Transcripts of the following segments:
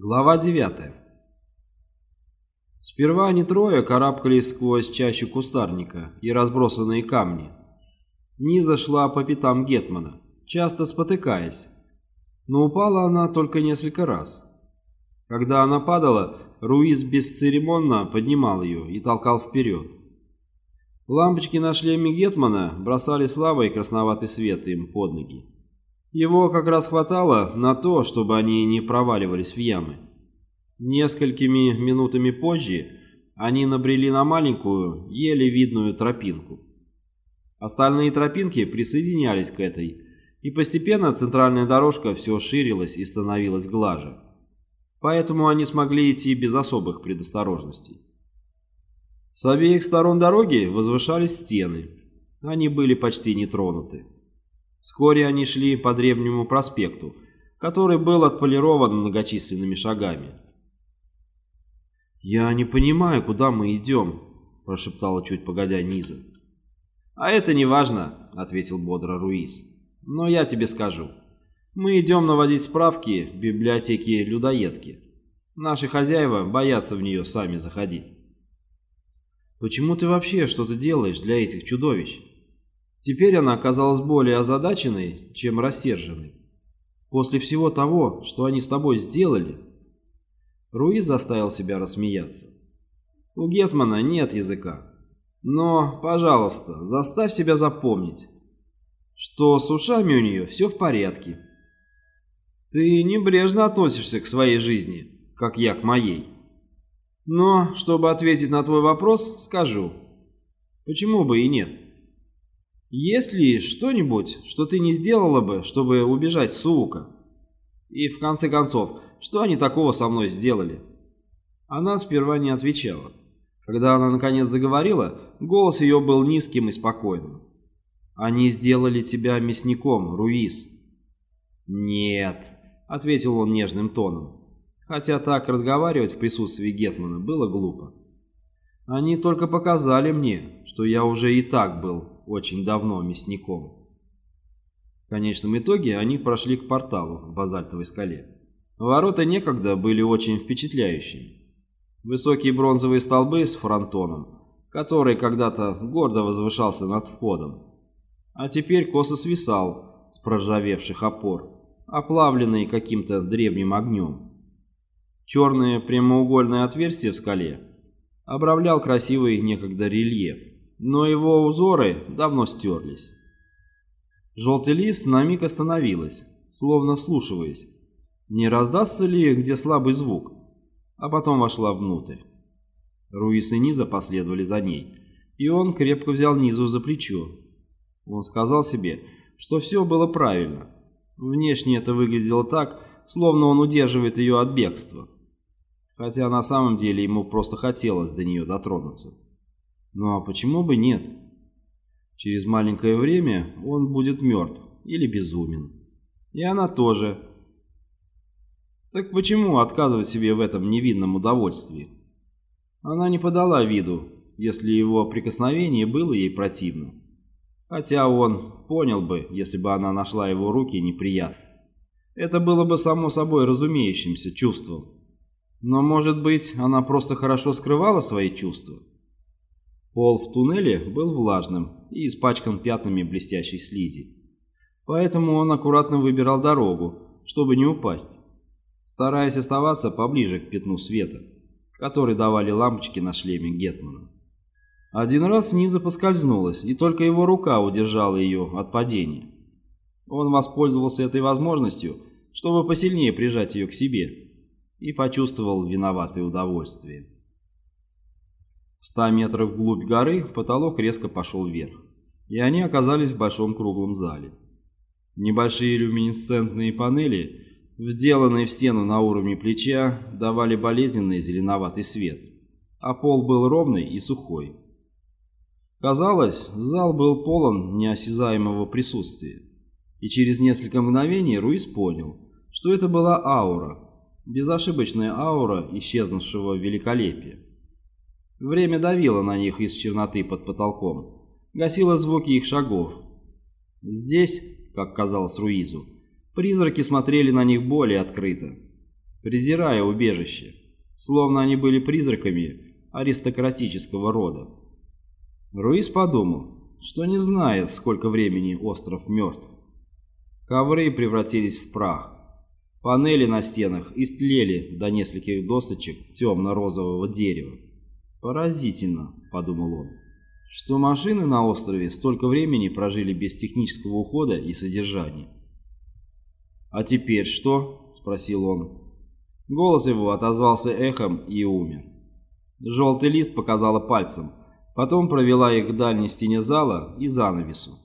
Глава 9 Сперва они трое карабкались сквозь чащу кустарника и разбросанные камни. Низа шла по пятам Гетмана, часто спотыкаясь, но упала она только несколько раз. Когда она падала, Руиз бесцеремонно поднимал ее и толкал вперед. Лампочки на шлеме Гетмана бросали слабый красноватый свет им под ноги. Его как раз хватало на то, чтобы они не проваливались в ямы. Несколькими минутами позже они набрели на маленькую, еле видную тропинку. Остальные тропинки присоединялись к этой, и постепенно центральная дорожка все ширилась и становилась глаже. Поэтому они смогли идти без особых предосторожностей. С обеих сторон дороги возвышались стены. Они были почти не тронуты. Вскоре они шли по древнему проспекту, который был отполирован многочисленными шагами. «Я не понимаю, куда мы идем», – прошептала чуть погодя Низа. «А это не важно», – ответил бодро Руис. «Но я тебе скажу. Мы идем наводить справки в библиотеке людоедки. Наши хозяева боятся в нее сами заходить». Почему ты вообще что-то делаешь для этих чудовищ? Теперь она оказалась более озадаченной, чем рассерженной. После всего того, что они с тобой сделали, Руиз заставил себя рассмеяться. У Гетмана нет языка. Но, пожалуйста, заставь себя запомнить, что с ушами у нее все в порядке. Ты небрежно относишься к своей жизни, как я к моей. Но, чтобы ответить на твой вопрос, скажу. Почему бы и нет? Есть ли что-нибудь, что ты не сделала бы, чтобы убежать с Суука? И, в конце концов, что они такого со мной сделали?» Она сперва не отвечала. Когда она наконец заговорила, голос ее был низким и спокойным. «Они сделали тебя мясником, Руис». «Нет», — ответил он нежным тоном хотя так разговаривать в присутствии Гетмана было глупо. Они только показали мне, что я уже и так был очень давно мясником. В конечном итоге они прошли к порталу в базальтовой скале. Ворота некогда были очень впечатляющими. Высокие бронзовые столбы с фронтоном, который когда-то гордо возвышался над входом, а теперь косо свисал с проржавевших опор, оплавленный каким-то древним огнем. Черное прямоугольное отверстие в скале обравлял красивый некогда рельеф, но его узоры давно стерлись. Желтый лист на миг остановилась, словно вслушиваясь, не раздастся ли где слабый звук, а потом вошла внутрь. Руис и Низа последовали за ней, и он крепко взял Низу за плечо. Он сказал себе, что все было правильно. Внешне это выглядело так, словно он удерживает ее от бегства хотя на самом деле ему просто хотелось до нее дотронуться. Ну а почему бы нет? Через маленькое время он будет мертв или безумен. И она тоже. Так почему отказывать себе в этом невинном удовольствии? Она не подала виду, если его прикосновение было ей противно. Хотя он понял бы, если бы она нашла его руки неприятно. Это было бы само собой разумеющимся чувством. Но, может быть, она просто хорошо скрывала свои чувства? Пол в туннеле был влажным и испачкан пятнами блестящей слизи. Поэтому он аккуратно выбирал дорогу, чтобы не упасть, стараясь оставаться поближе к пятну света, который давали лампочки на шлеме Гетмана. Один раз Низа поскользнулась, и только его рука удержала ее от падения. Он воспользовался этой возможностью, чтобы посильнее прижать ее к себе и почувствовал виноватое удовольствие. В ста метрах вглубь горы потолок резко пошел вверх, и они оказались в большом круглом зале. Небольшие люминесцентные панели, вделанные в стену на уровне плеча, давали болезненный зеленоватый свет, а пол был ровный и сухой. Казалось, зал был полон неосязаемого присутствия, и через несколько мгновений Руис понял, что это была аура, безошибочная аура исчезнувшего великолепия. Время давило на них из черноты под потолком, гасило звуки их шагов. Здесь, как казалось Руизу, призраки смотрели на них более открыто. презирая убежище, словно они были призраками аристократического рода. Руис подумал, что не знает, сколько времени остров мертв. Ковры превратились в прах. Панели на стенах истлели до нескольких досочек темно-розового дерева. «Поразительно», — подумал он, — «что машины на острове столько времени прожили без технического ухода и содержания». «А теперь что?» — спросил он. Голос его отозвался эхом и умер. Желтый лист показала пальцем, потом провела их к дальней стене зала и занавесу,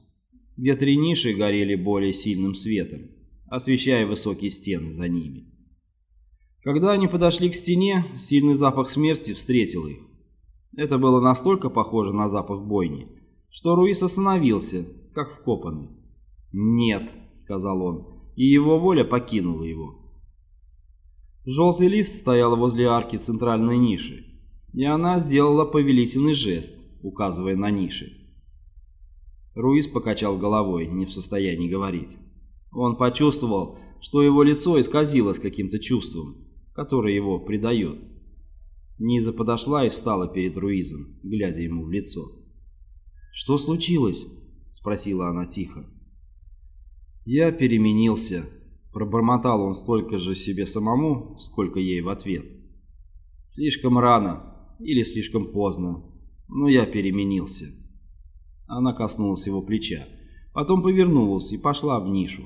где три ниши горели более сильным светом, освещая высокие стены за ними. Когда они подошли к стене, сильный запах смерти встретил их. Это было настолько похоже на запах бойни, что Руис остановился, как вкопанный. «Нет», — сказал он, и его воля покинула его. Желтый лист стоял возле арки центральной ниши, и она сделала повелительный жест, указывая на ниши. Руис покачал головой, не в состоянии говорить. Он почувствовал, что его лицо исказилось каким-то чувством, которое его предает. Низа подошла и встала перед Руизом, глядя ему в лицо. «Что случилось?» — спросила она тихо. «Я переменился», — пробормотал он столько же себе самому, сколько ей в ответ. «Слишком рано или слишком поздно, но я переменился». Она коснулась его плеча, потом повернулась и пошла в нишу.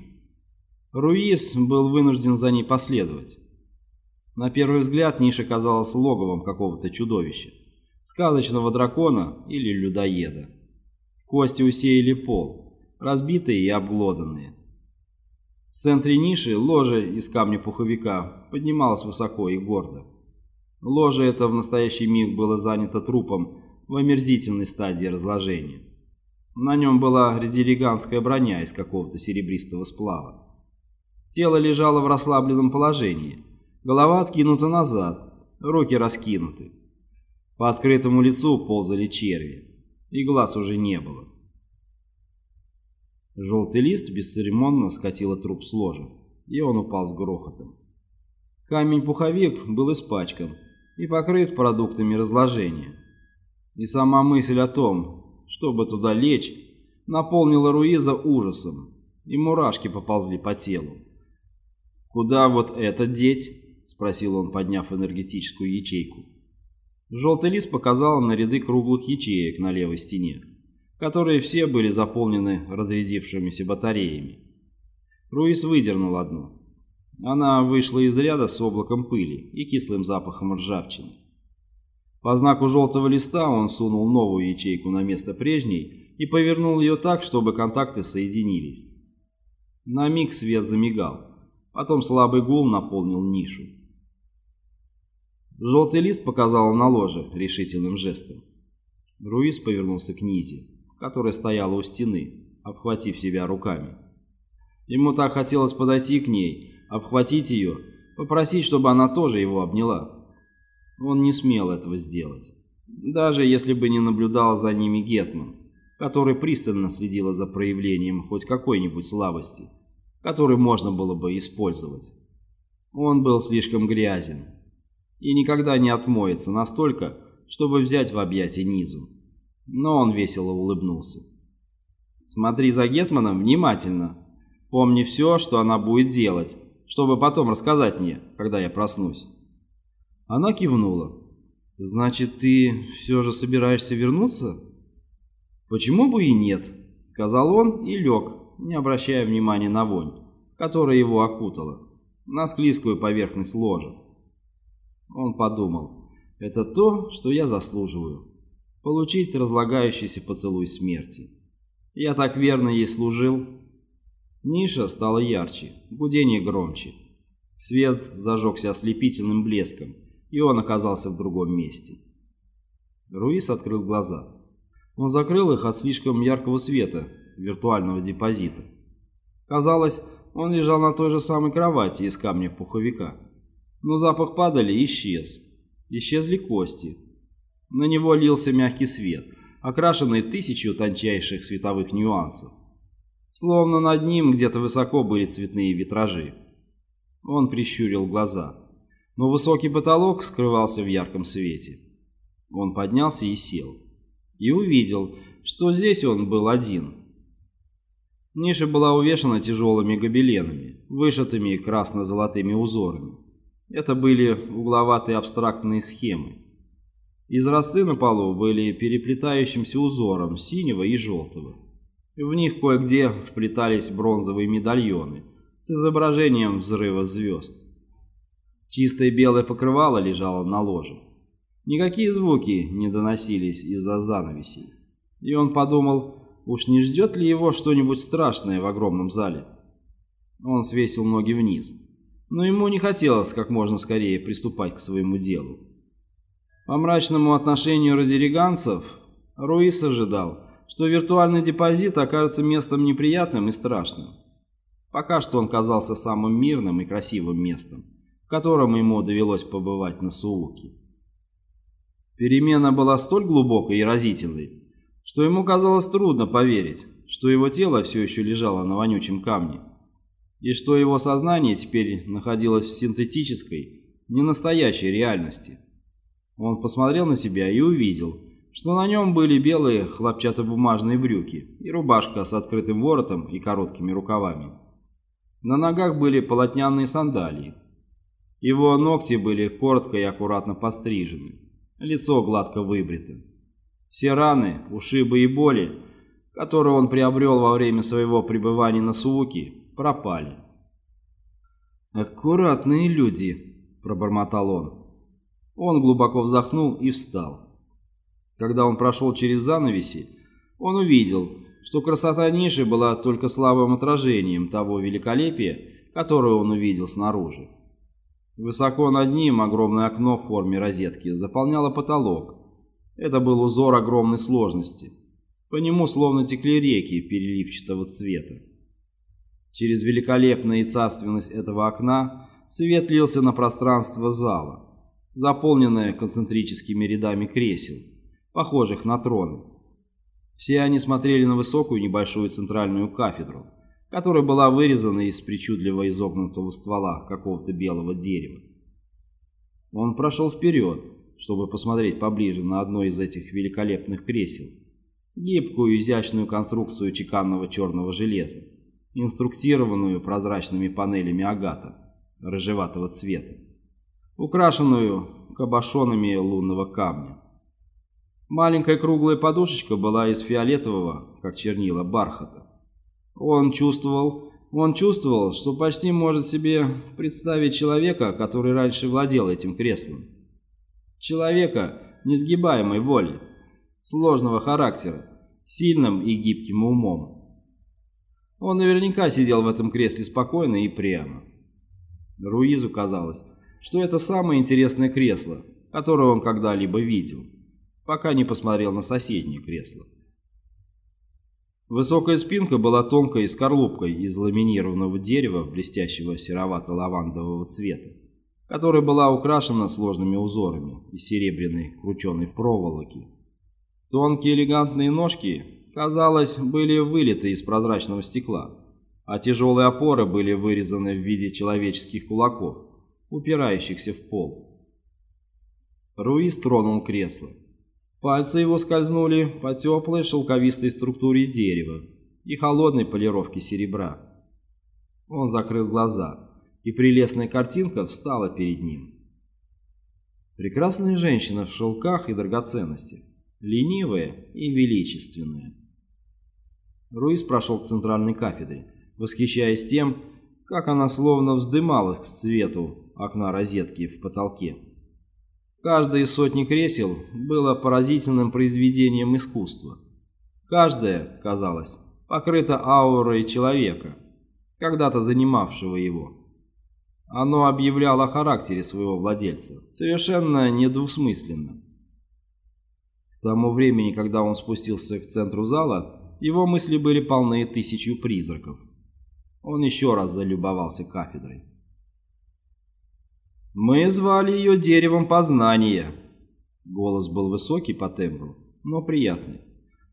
Руис был вынужден за ней последовать. На первый взгляд ниша казалась логовом какого-то чудовища, сказочного дракона или людоеда. Кости усеяли пол, разбитые и обглоданные. В центре ниши ложе из камня пуховика поднималось высоко и гордо. Ложе это в настоящий миг было занято трупом в омерзительной стадии разложения. На нем была редириганская броня из какого-то серебристого сплава. Тело лежало в расслабленном положении, голова откинута назад, руки раскинуты. По открытому лицу ползали черви, и глаз уже не было. Желтый лист бесцеремонно скатила труп с ложа, и он упал с грохотом. Камень-пуховик был испачкан и покрыт продуктами разложения. И сама мысль о том, чтобы туда лечь, наполнила Руиза ужасом, и мурашки поползли по телу. «Куда вот это деть?» — спросил он, подняв энергетическую ячейку. Желтый лист показал на ряды круглых ячеек на левой стене которые все были заполнены разрядившимися батареями. Руис выдернул одну. Она вышла из ряда с облаком пыли и кислым запахом ржавчины. По знаку желтого листа он сунул новую ячейку на место прежней и повернул ее так, чтобы контакты соединились. На миг свет замигал, потом слабый гул наполнил нишу. Желтый лист показал на ложе решительным жестом. Руис повернулся к Низе которая стояла у стены, обхватив себя руками. Ему так хотелось подойти к ней, обхватить ее, попросить, чтобы она тоже его обняла. Он не смел этого сделать, даже если бы не наблюдал за ними Гетман, который пристально следила за проявлением хоть какой-нибудь слабости, которую можно было бы использовать. Он был слишком грязен и никогда не отмоется настолько, чтобы взять в объятия низу но он весело улыбнулся. «Смотри за Гетманом внимательно. Помни все, что она будет делать, чтобы потом рассказать мне, когда я проснусь». Она кивнула. «Значит, ты все же собираешься вернуться?» «Почему бы и нет?» — сказал он и лег, не обращая внимания на вонь, которая его окутала, на склизкую поверхность ложа. Он подумал, это то, что я заслуживаю получить разлагающийся поцелуй смерти. Я так верно ей служил. Ниша стала ярче, гудение громче. Свет зажегся ослепительным блеском, и он оказался в другом месте. Руис открыл глаза. Он закрыл их от слишком яркого света виртуального депозита. Казалось, он лежал на той же самой кровати из камня пуховика. Но запах падали исчез. Исчезли кости, на него лился мягкий свет, окрашенный тысячью тончайших световых нюансов. Словно над ним где-то высоко были цветные витражи. Он прищурил глаза. но высокий потолок скрывался в ярком свете. Он поднялся и сел. И увидел, что здесь он был один. Ниша была увешана тяжелыми гобеленами, вышитыми красно-золотыми узорами. Это были угловатые абстрактные схемы. Изразцы на полу были переплетающимся узором синего и желтого. В них кое-где вплетались бронзовые медальоны с изображением взрыва звезд. Чистое белое покрывало лежало на ложе. Никакие звуки не доносились из-за занавесей. И он подумал, уж не ждет ли его что-нибудь страшное в огромном зале. Он свесил ноги вниз. Но ему не хотелось как можно скорее приступать к своему делу. По мрачному отношению радириганцев Руис ожидал, что виртуальный депозит окажется местом неприятным и страшным. Пока что он казался самым мирным и красивым местом, в котором ему довелось побывать на Сууке. Перемена была столь глубокой и разительной, что ему казалось трудно поверить, что его тело все еще лежало на вонючем камне, и что его сознание теперь находилось в синтетической, ненастоящей реальности. Он посмотрел на себя и увидел, что на нем были белые хлопчатобумажные брюки и рубашка с открытым воротом и короткими рукавами. На ногах были полотняные сандалии. Его ногти были коротко и аккуратно пострижены. Лицо гладко выбрито. Все раны, ушибы и боли, которые он приобрел во время своего пребывания на Сууке, пропали. «Аккуратные люди», — пробормотал он. Он глубоко вздохнул и встал. Когда он прошел через занавеси, он увидел, что красота ниши была только слабым отражением того великолепия, которое он увидел снаружи. Высоко над ним огромное окно в форме розетки заполняло потолок. Это был узор огромной сложности. По нему словно текли реки переливчатого цвета. Через великолепную царственность этого окна свет лился на пространство зала, заполненное концентрическими рядами кресел, похожих на троны. Все они смотрели на высокую небольшую центральную кафедру, которая была вырезана из причудливо изогнутого ствола какого-то белого дерева. Он прошел вперед, чтобы посмотреть поближе на одно из этих великолепных кресел, гибкую изящную конструкцию чеканного черного железа, инструктированную прозрачными панелями агата, рыжеватого цвета, украшенную кабошонами лунного камня. Маленькая круглая подушечка была из фиолетового, как чернила, бархата. Он чувствовал, он чувствовал, что почти может себе представить человека, который раньше владел этим креслом. Человека несгибаемой воли, сложного характера, сильным и гибким умом. Он наверняка сидел в этом кресле спокойно и прямо. Руизу казалось, что это самое интересное кресло, которое он когда-либо видел, пока не посмотрел на соседнее кресло. Высокая спинка была тонкой скорлупкой из ламинированного дерева блестящего серовато-лавандового цвета, которая была украшена сложными узорами из серебряной крученой проволоки. Тонкие элегантные ножки, казалось, были вылиты из прозрачного стекла, а тяжелые опоры были вырезаны в виде человеческих кулаков, упирающихся в пол. Руис тронул кресло. Пальцы его скользнули по теплой шелковистой структуре дерева и холодной полировке серебра. Он закрыл глаза, и прелестная картинка встала перед ним. Прекрасная женщина в шелках и драгоценностях, ленивая и величественная. Руис прошел к центральной кафедре, восхищаясь тем, как она словно вздымалась к свету окна розетки в потолке. Каждое из сотни кресел было поразительным произведением искусства. Каждое, казалось, покрыто аурой человека, когда-то занимавшего его. Оно объявляло о характере своего владельца, совершенно недвусмысленно. К тому времени, когда он спустился к центру зала, его мысли были полны тысячью призраков. Он еще раз залюбовался кафедрой. «Мы звали ее деревом познания». Голос был высокий по тембру, но приятный.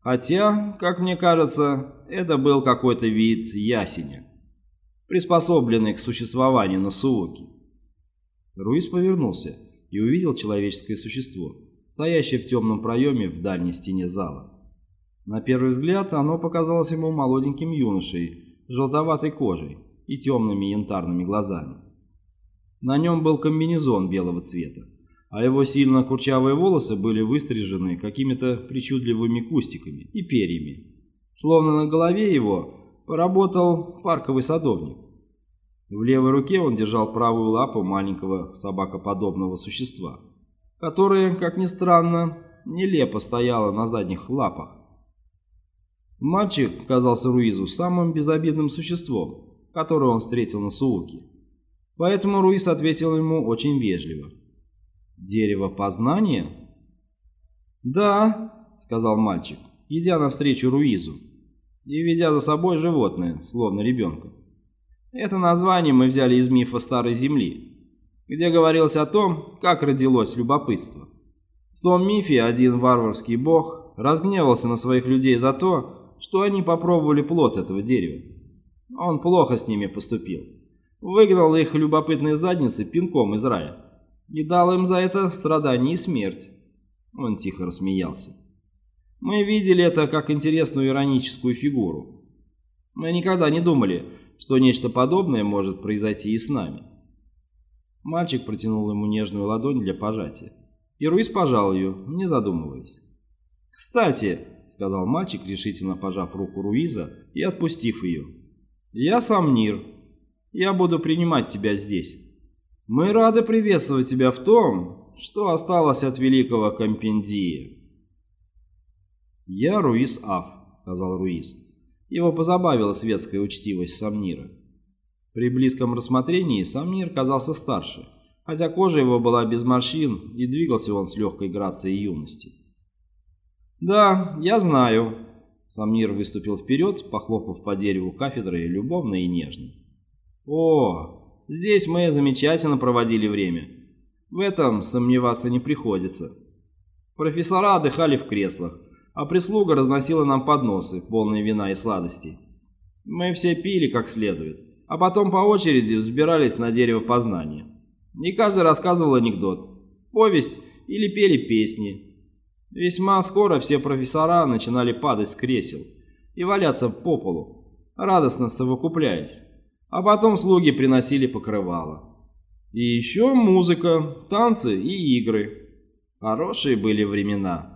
Хотя, как мне кажется, это был какой-то вид ясеня, приспособленный к существованию на Сууке. Руис повернулся и увидел человеческое существо, стоящее в темном проеме в дальней стене зала. На первый взгляд оно показалось ему молоденьким юношей желтоватой кожей и темными янтарными глазами. На нем был комбинезон белого цвета, а его сильно курчавые волосы были выстрижены какими-то причудливыми кустиками и перьями. Словно на голове его поработал парковый садовник. В левой руке он держал правую лапу маленького собакоподобного существа, которое, как ни странно, нелепо стояло на задних лапах. Мальчик казался Руизу самым безобидным существом, которое он встретил на Сууке. Поэтому Руиз ответил ему очень вежливо. «Дерево познания?» «Да», — сказал мальчик, идя навстречу Руизу и ведя за собой животное, словно ребенка. Это название мы взяли из мифа Старой Земли, где говорилось о том, как родилось любопытство. В том мифе один варварский бог разгневался на своих людей за то, что они попробовали плод этого дерева. Он плохо с ними поступил. Выгнал их любопытные задницы пинком из рая и дал им за это страдание и смерть. Он тихо рассмеялся. Мы видели это как интересную ироническую фигуру. Мы никогда не думали, что нечто подобное может произойти и с нами. Мальчик протянул ему нежную ладонь для пожатия, и Руис пожал ее, не задумываясь. «Кстати», — сказал мальчик, решительно пожав руку Руиза и отпустив ее, — «я сам Нир. Я буду принимать тебя здесь. Мы рады приветствовать тебя в том, что осталось от великого Компендия». «Я Руис Аф», — сказал Руис. Его позабавила светская учтивость Самнира. При близком рассмотрении Самнир казался старше, хотя кожа его была без морщин и двигался он с легкой грацией юности. «Да, я знаю», — Самнир выступил вперед, похлопав по дереву кафедры любовно и нежно. «О, здесь мы замечательно проводили время. В этом сомневаться не приходится. Профессора отдыхали в креслах, а прислуга разносила нам подносы, полные вина и сладостей. Мы все пили как следует, а потом по очереди взбирались на дерево познания. И каждый рассказывал анекдот, повесть или пели песни. Весьма скоро все профессора начинали падать с кресел и валяться по полу, радостно совокупляясь. А потом слуги приносили покрывало. И еще музыка, танцы и игры. Хорошие были времена.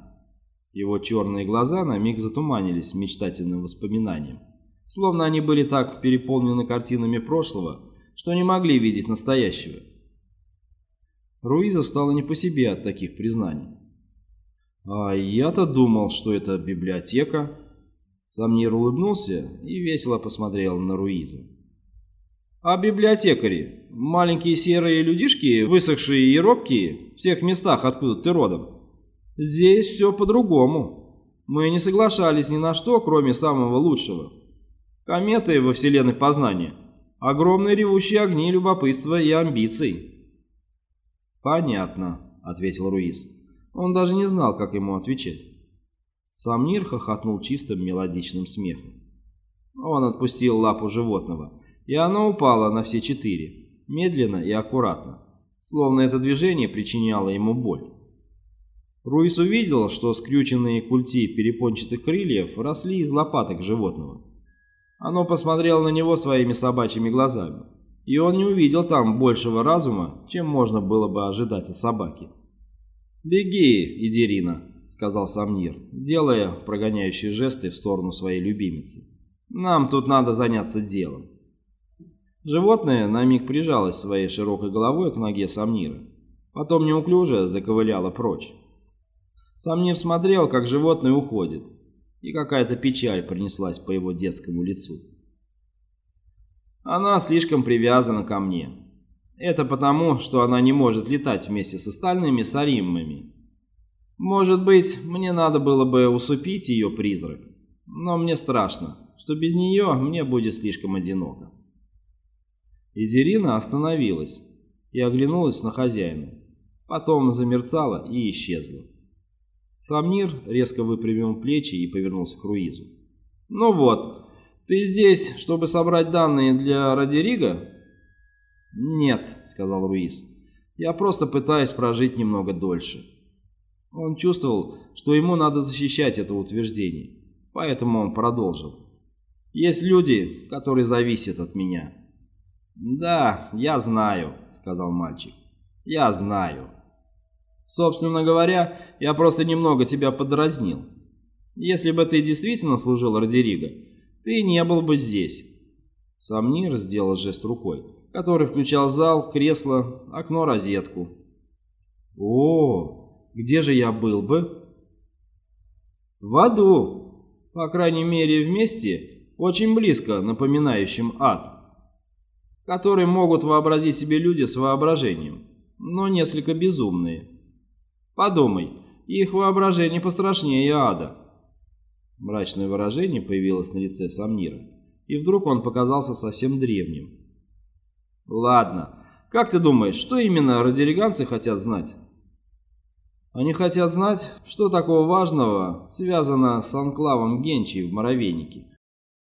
Его черные глаза на миг затуманились мечтательным воспоминанием, словно они были так переполнены картинами прошлого, что не могли видеть настоящего. Руиза стало не по себе от таких признаний. «А я-то думал, что это библиотека». Самнир улыбнулся и весело посмотрел на Руиза. «А библиотекари? Маленькие серые людишки, высохшие и робкие, в тех местах, откуда ты родом?» Здесь все по-другому. Мы не соглашались ни на что, кроме самого лучшего. Кометы во вселенной познания. Огромные ревущие огни любопытства и амбиций. «Понятно», — ответил Руис. Он даже не знал, как ему отвечать. Самнир хохотнул чистым мелодичным смехом. Он отпустил лапу животного, и оно упало на все четыре, медленно и аккуратно, словно это движение причиняло ему боль. Руис увидел, что скрюченные культи перепончатых крыльев росли из лопаток животного. Оно посмотрело на него своими собачьими глазами, и он не увидел там большего разума, чем можно было бы ожидать от собаки. «Беги, Идирина», — сказал Самнир, делая прогоняющие жесты в сторону своей любимицы. «Нам тут надо заняться делом». Животное на миг прижалось своей широкой головой к ноге Самнира, потом неуклюже заковыляло прочь. Сам не смотрел, как животное уходит, и какая-то печаль пронеслась по его детскому лицу. Она слишком привязана ко мне. Это потому, что она не может летать вместе с остальными сариммами. Может быть, мне надо было бы усыпить ее призрак, но мне страшно, что без нее мне будет слишком одиноко. Идерина остановилась и оглянулась на хозяина. Потом замерцала и исчезла. Самнир резко выпрямил плечи и повернулся к Руизу. «Ну вот, ты здесь, чтобы собрать данные для Радирига?» «Нет», — сказал Руиз. Я просто пытаюсь прожить немного дольше». Он чувствовал, что ему надо защищать это утверждение, поэтому он продолжил. «Есть люди, которые зависят от меня». «Да, я знаю», — сказал мальчик. «Я знаю». «Собственно говоря, я просто немного тебя подразнил. Если бы ты действительно служил Родериго, ты не был бы здесь». Самнир сделал жест рукой, который включал зал, кресло, окно, розетку. «О, где же я был бы?» «В аду. По крайней мере, вместе, очень близко напоминающим ад» который могут вообразить себе люди с воображением, но несколько безумные. Подумай, их воображение пострашнее ада. Мрачное выражение появилось на лице Самнира, и вдруг он показался совсем древним. Ладно, как ты думаешь, что именно радиориганцы хотят знать? Они хотят знать, что такого важного связано с анклавом Генчи в Моровейнике.